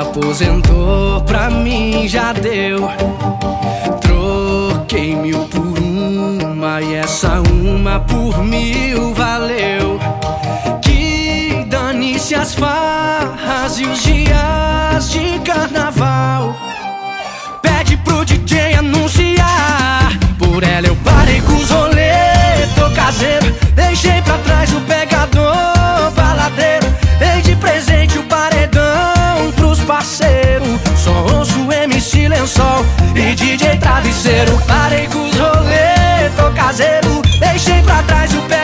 aposentou, pra mim já deu. Troquei mil por uma e essa uma por mil valeu. Que dane-se as farras e os dias de carnaval. Pede pro DJ parceiros. Só ouço MC Lençol e DJ Travesseiro. Parei com os rolê, tô caseiro. Deixei pra trás o pegador,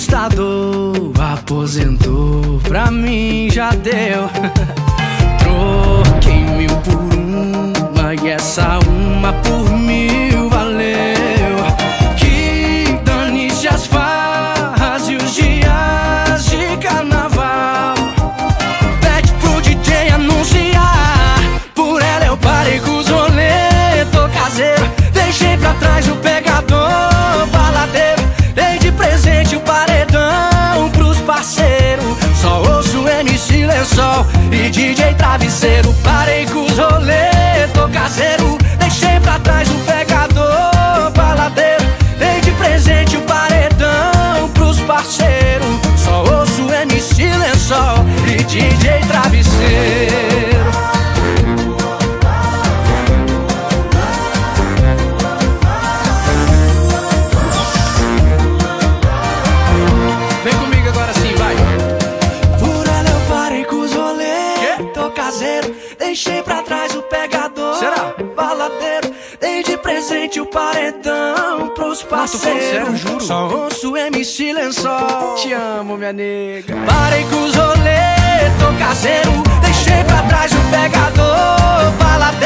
conquistador aposentou, pra mim já deu. Troquei mil por uma e essa uma por mil DJ Travesseiro. Vem comigo agora sim, vai. Por ela eu parei com os rolê. Tô caseiro, deixei pra trás o pegador. Será? Baladeiro, dei de presente o paredão pros parceiros. sério, juro. Só ouço MC Lençol. Te amo, minha nega. Parei com os rolê, tô caseiro. Deixei pra trás o pegador, baladeiro.